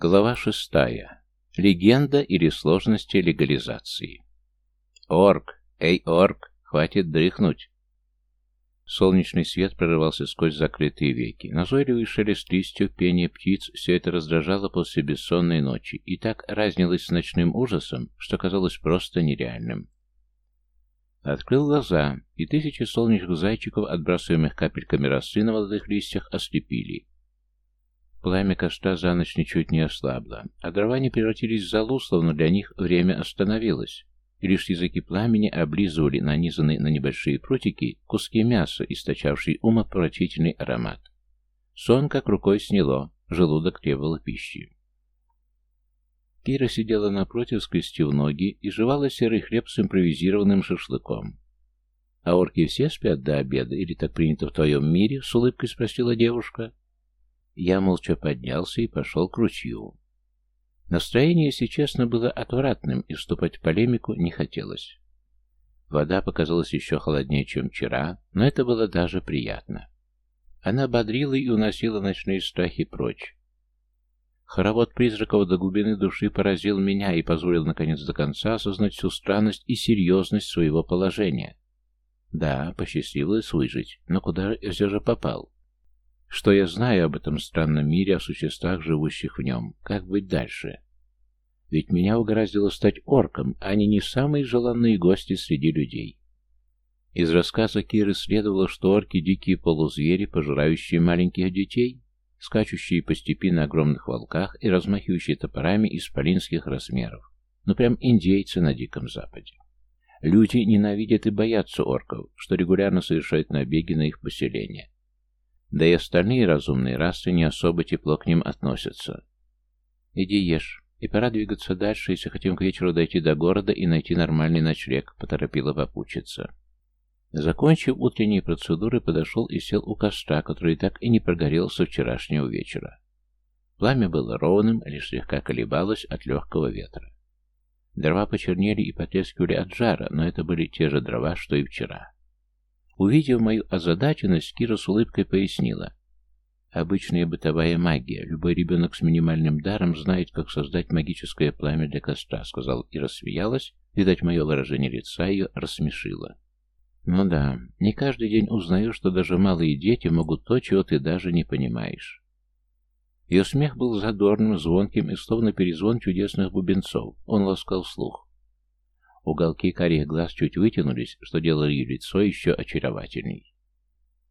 Глава шестая. Легенда или сложности легализации. Орк! Эй, орк! Хватит дрыхнуть! Солнечный свет прорывался сквозь закрытые веки. Назойливый шелест листьев, пение птиц — все это раздражало после бессонной ночи и так разнилось с ночным ужасом, что казалось просто нереальным. Открыл глаза, и тысячи солнечных зайчиков, отбрасываемых капельками росы на молодых листьях, ослепили. Пламя костра за ночь ничуть не ослабло, а дрова не превратились в золу, словно для них время остановилось, и лишь языки пламени облизывали нанизанные на небольшие прутики куски мяса, источавшие умопомрачительный аромат. Сон как рукой сняло, желудок требовал пищи. Кира сидела напротив, скрестив ноги, и жевала серый хлеб с импровизированным шашлыком. «А орки все спят до обеда, или так принято в твоем мире?» — с улыбкой спросила девушка. Я молча поднялся и пошел к ручью. Настроение, если честно, было отвратным, и вступать в полемику не хотелось. Вода показалась еще холоднее, чем вчера, но это было даже приятно. Она бодрила и уносила ночные страхи прочь. Хоровод призраков до глубины души поразил меня и позволил, наконец, до конца осознать всю странность и серьезность своего положения. Да, посчастливилось выжить, но куда я все же попал? Что я знаю об этом странном мире, о существах, живущих в нем? Как быть дальше? Ведь меня угораздило стать орком, а они не самые желанные гости среди людей. Из рассказа Киры следовало, что орки — дикие полузвери, пожирающие маленьких детей, скачущие по степи на огромных волках и размахивающие топорами исполинских размеров. Ну прям индейцы на Диком Западе. Люди ненавидят и боятся орков, что регулярно совершают набеги на их поселение. Да и остальные разумные расы не особо тепло к ним относятся. «Иди ешь, и пора двигаться дальше, если хотим к вечеру дойти до города и найти нормальный ночлег», — поторопила попутчица. Закончив утренние процедуры, подошел и сел у костра, который так и не прогорел со вчерашнего вечера. Пламя было ровным, лишь слегка колебалось от легкого ветра. Дрова почернели и потрескивали от жара, но это были те же дрова, что и вчера. Увидев мою озадаченность, Кира с улыбкой пояснила. Обычная бытовая магия. Любой ребенок с минимальным даром знает, как создать магическое пламя для костра, сказал и рассмеялась. Видать, мое выражение лица ее рассмешило. Ну да, не каждый день узнаю, что даже малые дети могут то, чего ты даже не понимаешь. Ее смех был задорным, звонким и словно перезвон чудесных бубенцов. Он ласкал слух. Уголки карих глаз чуть вытянулись, что делало ее лицо еще очаровательней.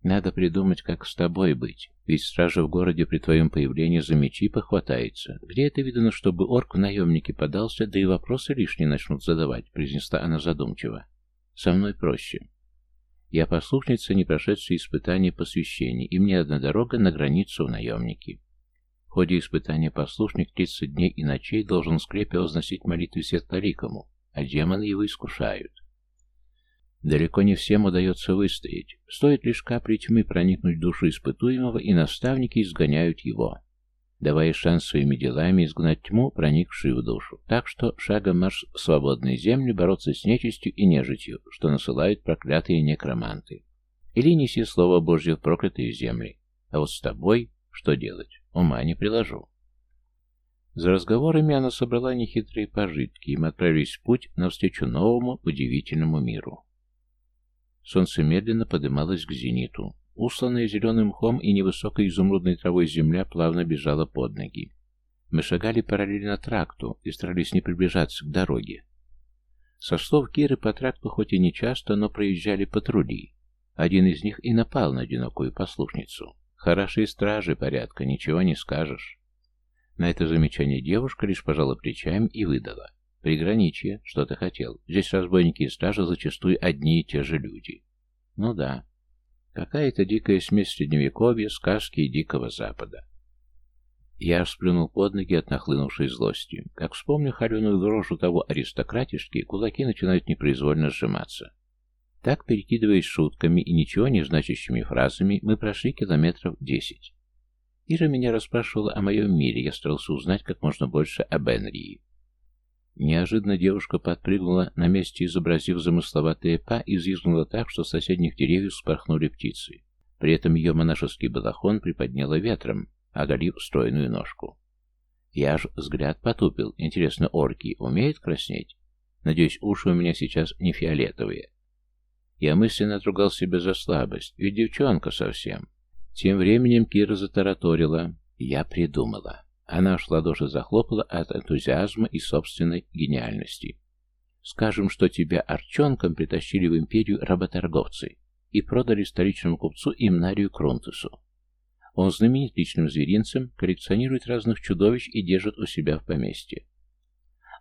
«Надо придумать, как с тобой быть, ведь стража в городе при твоем появлении за мечи похватается. Где это видно, чтобы орк в наемнике подался, да и вопросы лишние начнут задавать», — произнесла она задумчиво. «Со мной проще. Я послушница, не прошедшая испытания посвящения, и мне одна дорога на границу в наемники. В ходе испытания послушник 30 дней и ночей должен скрепе возносить молитвы светлоликому, а демоны его искушают. Далеко не всем удается выстоять. Стоит лишь капли тьмы проникнуть в душу испытуемого, и наставники изгоняют его, давая шанс своими делами изгнать тьму, проникшую в душу. Так что шагом марш в свободные земли бороться с нечистью и нежитью, что насылают проклятые некроманты. Или неси слово Божье в проклятые земли. А вот с тобой что делать? Ума не приложу. За разговорами она собрала нехитрые пожитки, и мы отправились в путь навстречу новому удивительному миру. Солнце медленно подымалось к зениту. Усланная зеленым мхом и невысокой изумрудной травой земля плавно бежала под ноги. Мы шагали параллельно тракту и старались не приближаться к дороге. Со слов Киры по тракту хоть и не часто, но проезжали патрули. Один из них и напал на одинокую послушницу. Хорошие стражи порядка, ничего не скажешь. На это замечание девушка лишь пожала плечами и выдала. Приграничье, что ты хотел. Здесь разбойники и стражи зачастую одни и те же люди. Ну да. Какая-то дикая смесь средневековья, сказки и дикого запада. Я сплюнул под ноги от нахлынувшей злости. Как вспомню холеную дрожу того аристократишки, кулаки начинают непроизвольно сжиматься. Так, перекидываясь шутками и ничего не значащими фразами, мы прошли километров десять. Ира меня расспрашивала о моем мире, я старался узнать как можно больше об Энрии. Неожиданно девушка подпрыгнула на месте, изобразив замысловатые па, и взвизгнула так, что с соседних деревьев спорхнули птицы. При этом ее монашеский балахон приподняло ветром, оголив стройную ножку. Я ж взгляд потупил. Интересно, орки умеют краснеть? Надеюсь, уши у меня сейчас не фиолетовые. Я мысленно отругал себя за слабость, ведь девчонка совсем. Тем временем Кира затараторила. Я придумала. Она аж ладоши захлопала от энтузиазма и собственной гениальности. Скажем, что тебя арчонком притащили в империю работорговцы и продали столичному купцу Имнарию Крунтусу. Он знаменит личным зверинцем, коллекционирует разных чудовищ и держит у себя в поместье.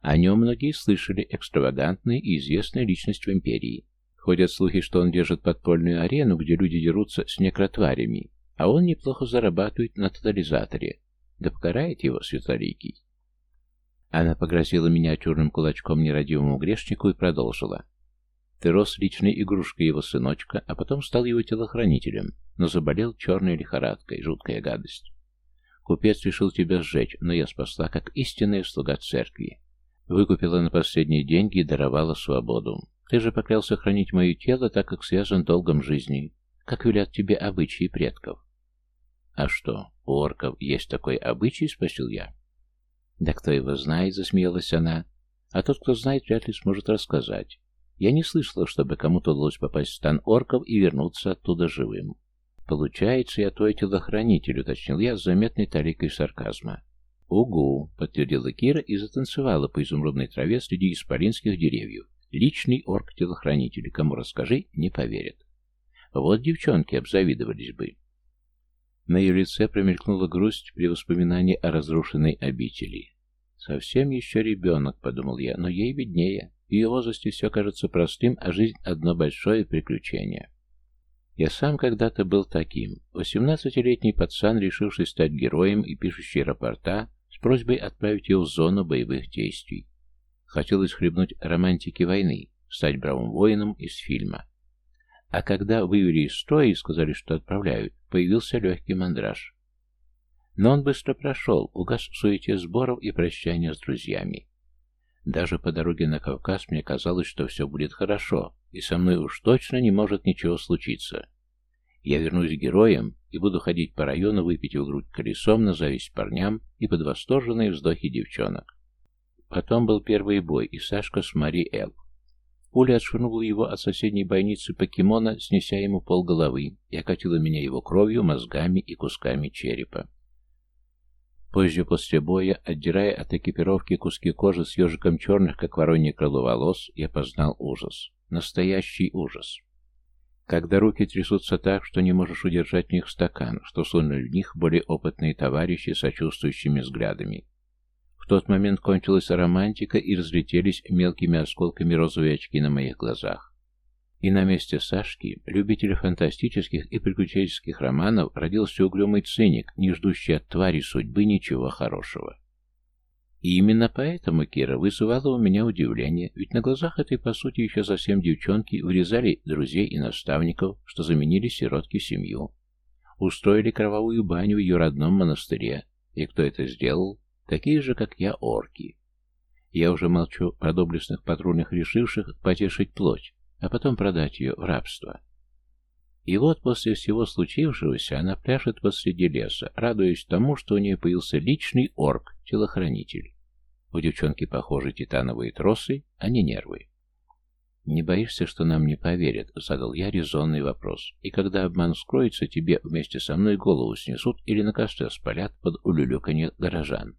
О нем многие слышали, экстравагантная и известная личность в империи. Ходят слухи, что он держит подпольную арену, где люди дерутся с некротварями, а он неплохо зарабатывает на тотализаторе. Да покарает его Светлорикий. Она погрозила миниатюрным кулачком нерадивому грешнику и продолжила. Ты рос личной игрушкой его сыночка, а потом стал его телохранителем, но заболел черной лихорадкой, жуткая гадость. Купец решил тебя сжечь, но я спасла, как истинная слуга церкви. Выкупила на последние деньги и даровала свободу. Ты же поклялся хранить мое тело, так как связан долгом жизни, как велят тебе обычаи предков. А что, у орков есть такой обычай, спросил я. Да кто его знает, засмеялась она. А тот, кто знает, вряд ли сможет рассказать. Я не слышала, чтобы кому-то удалось попасть в стан орков и вернуться оттуда живым. Получается, я твой телохранитель, уточнил я с заметной таликой сарказма. «Угу», — подтвердила Кира и затанцевала по изумрудной траве среди исполинских деревьев. Личный орк-телохранитель, кому расскажи, не поверит. Вот девчонки обзавидовались бы. На ее лице промелькнула грусть при воспоминании о разрушенной обители. «Совсем еще ребенок», — подумал я, — «но ей виднее. В ее возрасте все кажется простым, а жизнь — одно большое приключение». Я сам когда-то был таким. Восемнадцатилетний пацан, решивший стать героем и пишущий рапорта, с просьбой отправить его в зону боевых действий. Хотелось хлебнуть романтики войны, стать бравым воином из фильма. А когда вывели из строя и сказали, что отправляют, появился легкий мандраж. Но он быстро прошел, угас в суете сборов и прощания с друзьями. Даже по дороге на Кавказ мне казалось, что все будет хорошо, и со мной уж точно не может ничего случиться. Я вернусь героем и буду ходить по району, выпить в грудь колесом на зависть парням и под восторженные вздохи девчонок. Потом был первый бой, и Сашка с Мари Эл. Пуля отшвырнула его от соседней бойницы покемона, снеся ему полголовы, и окатила меня его кровью, мозгами и кусками черепа. Позже, после боя, отдирая от экипировки куски кожи с ежиком черных, как воронье крыло волос, я познал ужас. Настоящий ужас. Когда руки трясутся так, что не можешь удержать в них стакан, что сунули в них более опытные товарищи сочувствующими взглядами. В тот момент кончилась романтика и разлетелись мелкими осколками розовые очки на моих глазах. И на месте Сашки, любителя фантастических и приключенческих романов, родился угрюмый циник, не ждущий от твари судьбы ничего хорошего. И именно поэтому Кира вызывала у меня удивление, ведь на глазах этой, по сути, еще совсем девчонки вырезали друзей и наставников, что заменили сиротки семью. Устроили кровавую баню в ее родном монастыре. И кто это сделал? Такие же, как я, орки. Я уже молчу про доблестных патрульных, решивших потешить плоть, а потом продать ее в рабство. И вот после всего случившегося она пляшет посреди леса, радуясь тому, что у нее появился личный орк, телохранитель. У девчонки, похожи титановые тросы, а не нервы. «Не боишься, что нам не поверят?» — задал я резонный вопрос. «И когда обман скроется, тебе вместе со мной голову снесут или на костре спалят под улюлюканье горожан?»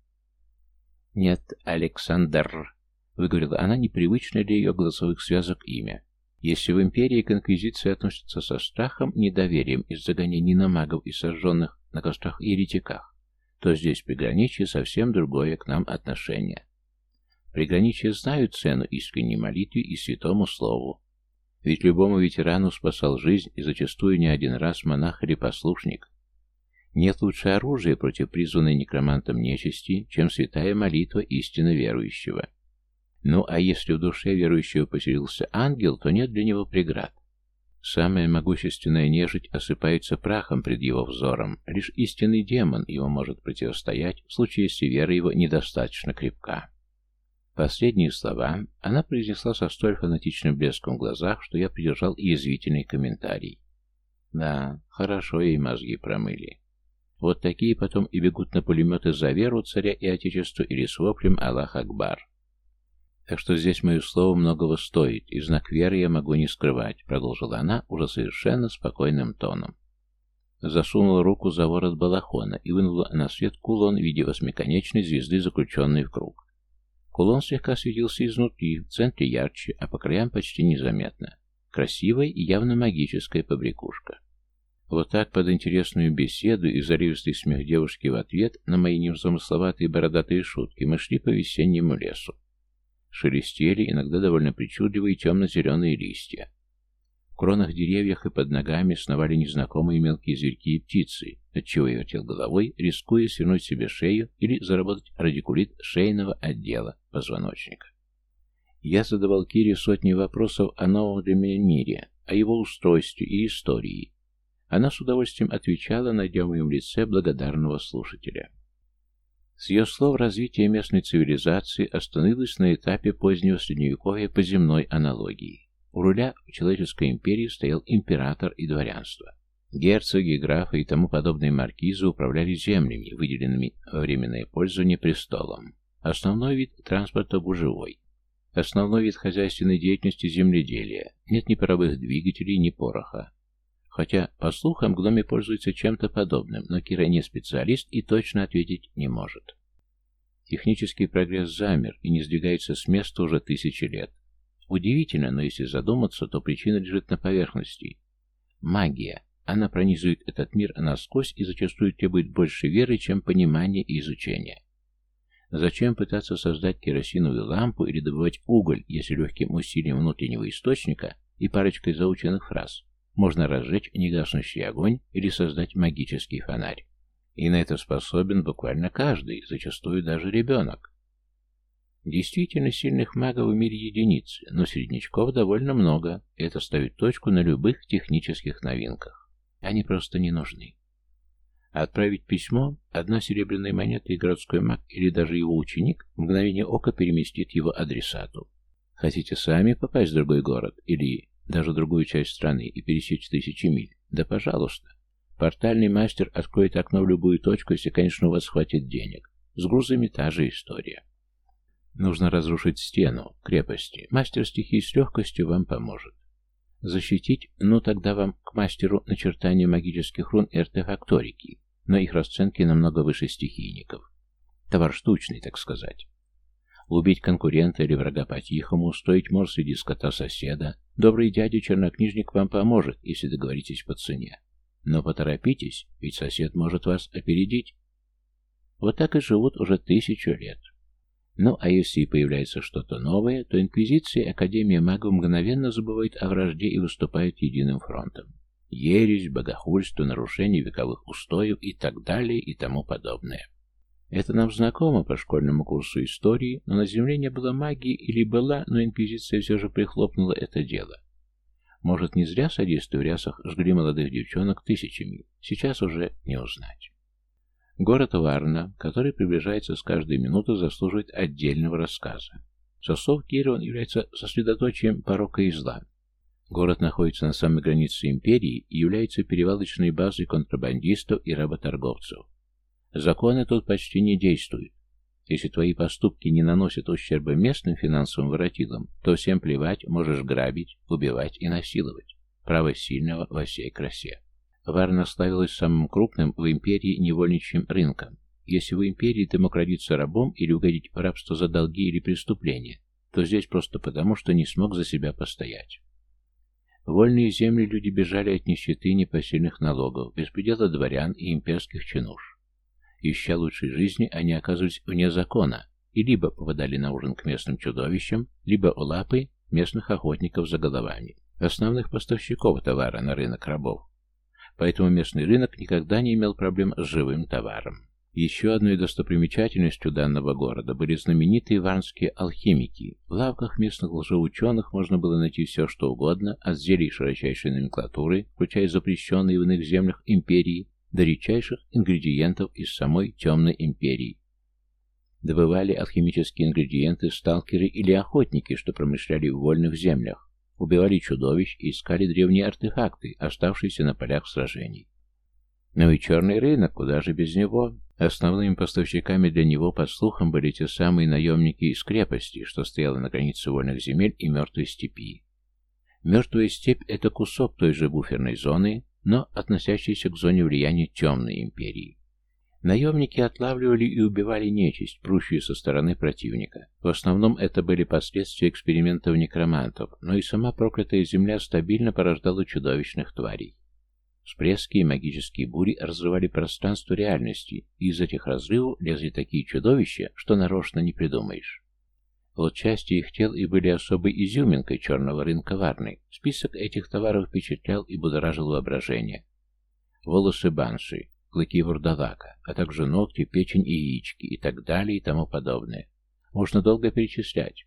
«Нет, Александр», — выговорила она непривычное для ее голосовых связок имя. «Если в империи к инквизиции относятся со страхом, недоверием из-за гонений на магов и сожженных на кострах еретиках, то здесь приграничье совсем другое к нам отношение. Приграничье знают цену искренней молитве и святому слову. Ведь любому ветерану спасал жизнь и зачастую не один раз монах или послушник, нет лучше оружия против призванной некромантом нечисти, чем святая молитва истинно верующего. Ну, а если в душе верующего поселился ангел, то нет для него преград. Самая могущественная нежить осыпается прахом пред его взором. Лишь истинный демон его может противостоять, в случае, если вера его недостаточно крепка. Последние слова она произнесла со столь фанатичным блеском в глазах, что я придержал язвительный комментарий. Да, хорошо ей мозги промыли. Вот такие потом и бегут на пулеметы за веру царя и отечеству или с воплем «Аллах Акбар». Так что здесь мое слово многого стоит, и знак веры я могу не скрывать, продолжила она уже совершенно спокойным тоном. Засунула руку за ворот балахона и вынула на свет кулон в виде восьмиконечной звезды, заключенной в круг. Кулон слегка светился изнутри, в центре ярче, а по краям почти незаметно. Красивая и явно магическая побрякушка. Вот так под интересную беседу и заливистый смех девушки в ответ на мои незамысловатые бородатые шутки мы шли по весеннему лесу. Шелестели иногда довольно причудливые темно-зеленые листья. В кронах деревьев и под ногами сновали незнакомые мелкие зверьки и птицы, отчего я вертел головой, рискуя свернуть себе шею или заработать радикулит шейного отдела позвоночника. Я задавал Кире сотни вопросов о новом для меня мире, о его устройстве и истории. Она с удовольствием отвечала, найдя в моем лице благодарного слушателя. С ее слов развитие местной цивилизации остановилось на этапе позднего средневековья по земной аналогии. У руля человеческой империи стоял император и дворянство. Герцоги, графы и тому подобные маркизы управляли землями, выделенными во временное пользование престолом. Основной вид транспорта – гужевой. Основной вид хозяйственной деятельности – земледелие. Нет ни паровых двигателей, ни пороха. Хотя, по слухам, гноми пользуются чем-то подобным, но Кира не специалист и точно ответить не может. Технический прогресс замер и не сдвигается с места уже тысячи лет. Удивительно, но если задуматься, то причина лежит на поверхности. Магия. Она пронизывает этот мир насквозь и зачастую требует больше веры, чем понимания и изучения. Зачем пытаться создать керосиновую лампу или добывать уголь, если легким усилием внутреннего источника и парочкой заученных фраз можно разжечь негаснущий огонь или создать магический фонарь. И на это способен буквально каждый, зачастую даже ребенок. Действительно сильных магов в мире единицы, но среднячков довольно много, и это ставит точку на любых технических новинках. Они просто не нужны. Отправить письмо, одна серебряная монета и городской маг или даже его ученик в мгновение ока переместит его адресату. Хотите сами попасть в другой город или даже другую часть страны и пересечь тысячи миль. Да пожалуйста. Портальный мастер откроет окно в любую точку, если, конечно, у вас хватит денег. С грузами та же история. Нужно разрушить стену, крепости. Мастер стихий с легкостью вам поможет. Защитить? Ну, тогда вам к мастеру начертания магических рун и артефакторики, но их расценки намного выше стихийников. Товар штучный, так сказать. Убить конкурента или врага по-тихому, устроить мор среди скота соседа. Добрый дядя-чернокнижник вам поможет, если договоритесь по цене. Но поторопитесь, ведь сосед может вас опередить. Вот так и живут уже тысячу лет. Ну, а если и появляется что-то новое, то Инквизиция и Академия магов мгновенно забывают о вражде и выступают единым фронтом. Ересь, богохульство, нарушение вековых устоев и так далее и тому подобное. Это нам знакомо по школьному курсу истории, но на Земле не было магии или была, но Инквизиция все же прихлопнула это дело. Может, не зря садисты в рясах жгли молодых девчонок тысячами, сейчас уже не узнать. Город Варна, который приближается с каждой минуты, заслуживает отдельного рассказа. Со слов Кира является сосредоточием порока и зла. Город находится на самой границе империи и является перевалочной базой контрабандистов и работорговцев. Законы тут почти не действуют. Если твои поступки не наносят ущерба местным финансовым воротилам, то всем плевать, можешь грабить, убивать и насиловать. Право сильного во всей красе. Варна славилась самым крупным в империи невольничьим рынком. Если в империи ты мог родиться рабом или угодить в рабство за долги или преступления, то здесь просто потому, что не смог за себя постоять. вольные земли люди бежали от нищеты и непосильных налогов, беспредела дворян и имперских чинуш. Ища лучшей жизни, они оказывались вне закона и либо попадали на ужин к местным чудовищам, либо в лапы местных охотников за головами, основных поставщиков товара на рынок рабов. Поэтому местный рынок никогда не имел проблем с живым товаром. Еще одной достопримечательностью данного города были знаменитые варнские алхимики. В лавках местных лжеученых можно было найти все, что угодно, от зелий широчайшей номенклатуры, включая запрещенные в иных землях империи, до редчайших ингредиентов из самой темной империи. Добывали алхимические ингредиенты сталкеры или охотники, что промышляли в вольных землях, убивали чудовищ и искали древние артефакты, оставшиеся на полях сражений. Ну и черный рынок, куда же без него? Основными поставщиками для него, под слухом, были те самые наемники из крепости, что стояла на границе вольных земель и мертвой степи. Мертвая степь – это кусок той же буферной зоны, но относящийся к зоне влияния темной империи. Наемники отлавливали и убивали нечисть, прущую со стороны противника. В основном это были последствия экспериментов некромантов, но и сама проклятая земля стабильно порождала чудовищных тварей. Всплески и магические бури разрывали пространство реальности, и из этих разрывов лезли такие чудовища, что нарочно не придумаешь. Вот части их тел и были особой изюминкой черного рынка Варны. Список этих товаров впечатлял и будоражил воображение. Волосы банши, клыки вурдалака, а также ногти, печень и яички и так далее и тому подобное. Можно долго перечислять.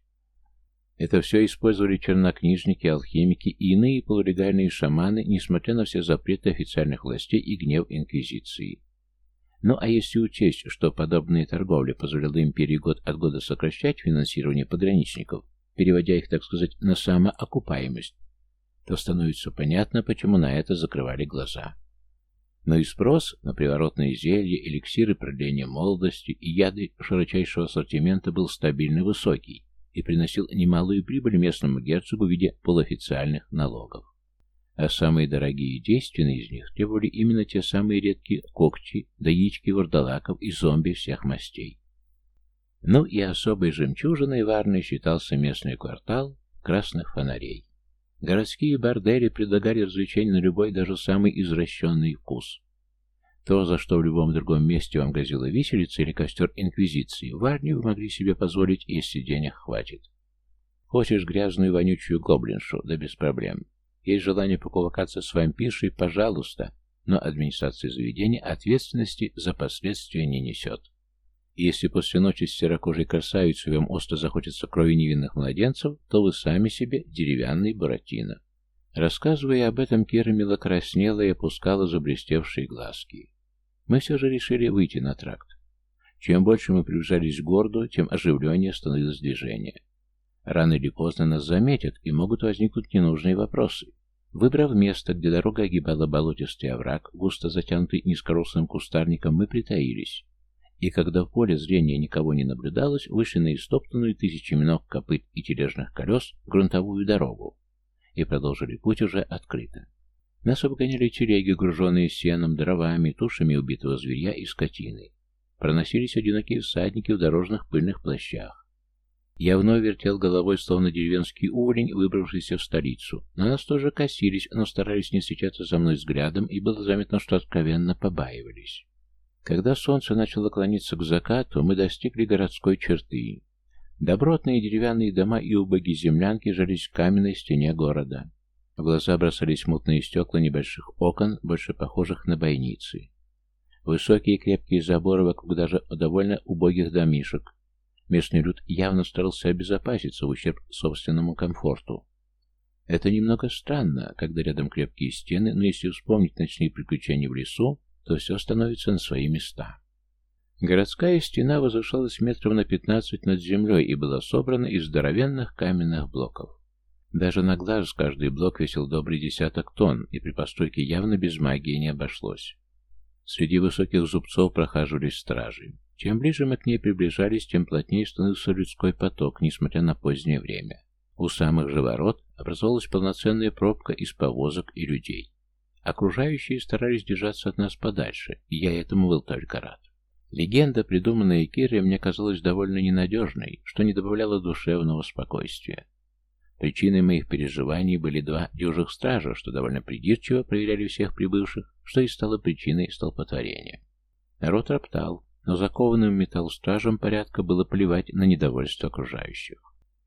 Это все использовали чернокнижники, алхимики и иные полулегальные шаманы, несмотря на все запреты официальных властей и гнев Инквизиции. Ну а если учесть, что подобная торговля позволяла империи год от года сокращать финансирование пограничников, переводя их, так сказать, на самоокупаемость, то становится понятно, почему на это закрывали глаза. Но и спрос на приворотные зелья, эликсиры продления молодости и яды широчайшего ассортимента был стабильно высокий, и приносил немалую прибыль местному герцогу в виде полуофициальных налогов. А самые дорогие и действенные из них требовали именно те самые редкие когти, да яички и зомби всех мастей. Ну и особой жемчужиной Варны считался местный квартал красных фонарей. Городские бордели предлагали развлечения на любой, даже самый извращенный вкус. То, за что в любом другом месте вам грозила виселица или костер Инквизиции, в Арне вы могли себе позволить, если денег хватит. Хочешь грязную вонючую гоблиншу, да без проблем. Есть желание покувакаться с вампиршей, пожалуйста, но администрация заведения ответственности за последствия не несет. Если после ночи с серокожей красавицей вам остро захочется крови невинных младенцев, то вы сами себе деревянный Буратино. Рассказывая об этом, Кира мило краснела и опускала заблестевшие глазки. Мы все же решили выйти на тракт. Чем больше мы приближались к городу, тем оживленнее становилось движение. Рано или поздно нас заметят, и могут возникнуть ненужные вопросы. Выбрав место, где дорога огибала болотистый овраг, густо затянутый низкорослым кустарником, мы притаились. И когда в поле зрения никого не наблюдалось, вышли на истоптанную тысячами ног копыт и тележных колес грунтовую дорогу и продолжили путь уже открыто. Нас обгоняли телеги, груженные сеном, дровами, тушами убитого зверя и скотины. Проносились одинокие всадники в дорожных пыльных плащах. Я вновь вертел головой, словно деревенский уволень, выбравшийся в столицу. На нас тоже косились, но старались не встречаться за мной взглядом, и было заметно, что откровенно побаивались. Когда солнце начало клониться к закату, мы достигли городской черты. Добротные деревянные дома и убогие землянки жались в каменной стене города. В глаза бросались мутные стекла небольших окон, больше похожих на бойницы. Высокие крепкие заборы вокруг даже довольно убогих домишек. Местный люд явно старался обезопаситься в ущерб собственному комфорту. Это немного странно, когда рядом крепкие стены, но если вспомнить ночные приключения в лесу, то все становится на свои места. Городская стена возвышалась метров на пятнадцать над землей и была собрана из здоровенных каменных блоков. Даже на глаз каждый блок весил добрый десяток тонн, и при постройке явно без магии не обошлось. Среди высоких зубцов прохаживались стражи. Чем ближе мы к ней приближались, тем плотнее становился людской поток, несмотря на позднее время. У самых же ворот образовалась полноценная пробка из повозок и людей. Окружающие старались держаться от нас подальше, и я этому был только рад. Легенда, придуманная Кирой, мне казалась довольно ненадежной, что не добавляло душевного спокойствия. Причиной моих переживаний были два дюжих стража, что довольно придирчиво проверяли всех прибывших, что и стало причиной столпотворения. Народ роптал, но закованным в порядка было плевать на недовольство окружающих.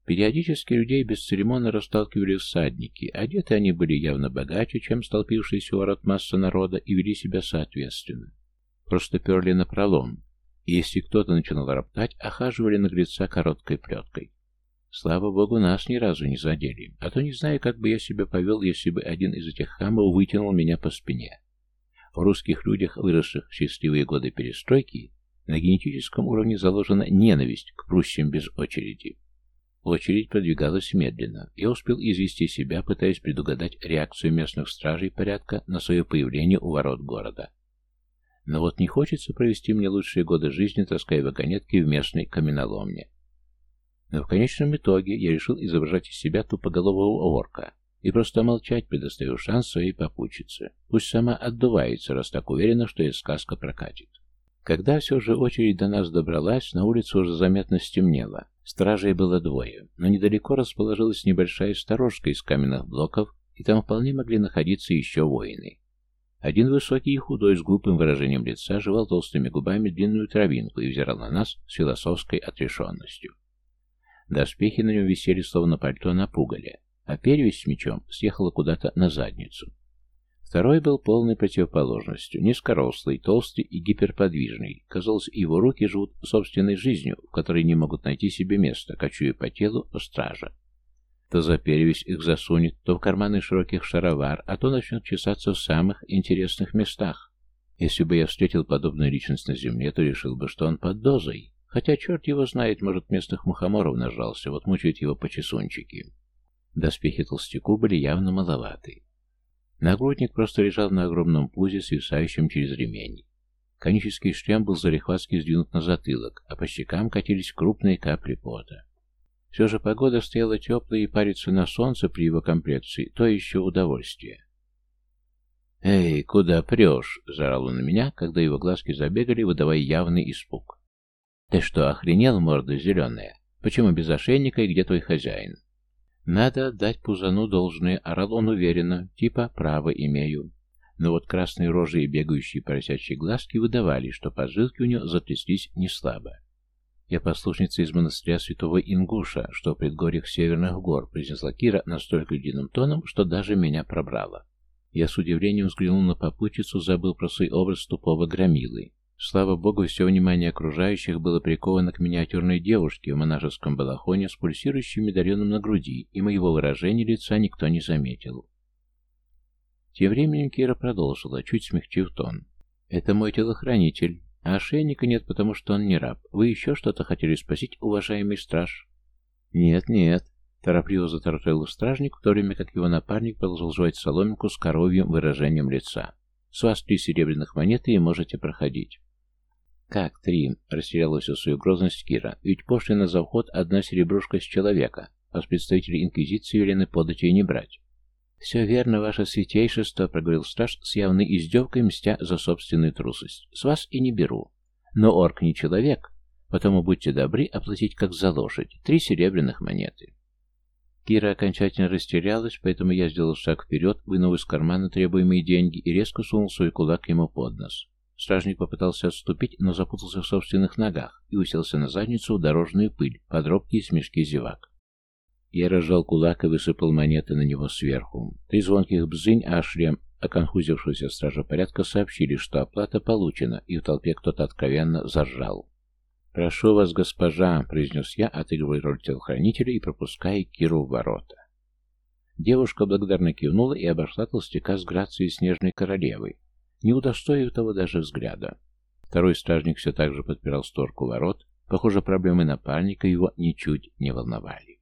Периодически людей бесцеремонно расталкивали всадники, одеты они были явно богаче, чем столпившиеся у ворот масса народа, и вели себя соответственно просто перли на пролом, и если кто-то начинал роптать, охаживали наглеца короткой плеткой. Слава богу, нас ни разу не задели, а то не знаю, как бы я себя повел, если бы один из этих хамов вытянул меня по спине. В русских людях, выросших в счастливые годы перестройки, на генетическом уровне заложена ненависть к прущим без очереди. Очередь продвигалась медленно. Я успел извести себя, пытаясь предугадать реакцию местных стражей порядка на свое появление у ворот города. Но вот не хочется провести мне лучшие годы жизни, таская вагонетки в местной каменоломне. Но в конечном итоге я решил изображать из себя тупоголового орка и просто молчать, предоставив шанс своей попутчице. Пусть сама отдувается, раз так уверена, что ее сказка прокатит. Когда все же очередь до нас добралась, на улице уже заметно стемнело. Стражей было двое, но недалеко расположилась небольшая сторожка из каменных блоков, и там вполне могли находиться еще воины. Один высокий и худой, с глупым выражением лица, жевал толстыми губами длинную травинку и взирал на нас с философской отрешенностью. Доспехи на нем висели, словно пальто на пугале, а перевесь с мечом съехала куда-то на задницу. Второй был полной противоположностью, низкорослый, толстый и гиперподвижный. Казалось, его руки живут собственной жизнью, в которой не могут найти себе места, кочуя по телу стража. То за перевесь их засунет, то в карманы широких шаровар, а то начнет чесаться в самых интересных местах. Если бы я встретил подобную личность на земле, то решил бы, что он под дозой. Хотя черт его знает, может, местных мухоморов нажался, вот мучают его по чесунчике. Доспехи толстяку были явно маловаты. Нагрудник просто лежал на огромном пузе, свисающем через ремень. Конический шлем был залихватски сдвинут на затылок, а по щекам катились крупные капли пота. Все же погода стояла теплая, и париться на солнце при его комплекции — то еще удовольствие. «Эй, куда прешь?» — заорал он на меня, когда его глазки забегали, выдавая явный испуг. «Ты что, охренел, морда зеленая? Почему без ошейника и где твой хозяин?» «Надо отдать Пузану должное», — орал он уверенно, типа «право имею». Но вот красные рожи и бегающие поросячьи глазки выдавали, что поджилки у него затряслись неслабо. «Я послушница из монастыря святого Ингуша, что в предгорьях северных гор», произнесла Кира настолько ледяным тоном, что даже меня пробрала. Я с удивлением взглянул на попутчицу, забыл про свой образ тупого громилы. Слава богу, все внимание окружающих было приковано к миниатюрной девушке в монашеском балахоне с пульсирующим медальоном на груди, и моего выражения лица никто не заметил. Тем временем Кира продолжила, чуть смягчив тон. «Это мой телохранитель. А ошейника нет, потому что он не раб. Вы еще что-то хотели спросить, уважаемый страж? Нет, нет. Торопливо затараторил стражник, в то время как его напарник продолжал жевать соломинку с коровьим выражением лица. С вас три серебряных монеты и можете проходить. Как три? Растеряла всю свою грозность Кира. Ведь пошлина за вход одна серебрушка с человека, а с представителей Инквизиции велены подать и не брать. «Все верно, ваше святейшество», — проговорил страж с явной издевкой, мстя за собственную трусость. «С вас и не беру. Но орк не человек, потому будьте добры оплатить как за лошадь. Три серебряных монеты». Кира окончательно растерялась, поэтому я сделал шаг вперед, вынул из кармана требуемые деньги и резко сунул свой кулак ему под нос. Стражник попытался отступить, но запутался в собственных ногах и уселся на задницу в дорожную пыль, подробки и смешки зевак. Я разжал кулак и высыпал монеты на него сверху. Три звонких бзынь, а шлем оконфузившегося стража порядка сообщили, что оплата получена, и в толпе кто-то откровенно заржал. «Прошу вас, госпожа», — произнес я, отыгрывая роль телохранителя и пропуская Киру в ворота. Девушка благодарно кивнула и обошла толстяка с грацией снежной королевы, не удостоив того даже взгляда. Второй стражник все так же подпирал створку ворот. Похоже, проблемы напарника его ничуть не волновали.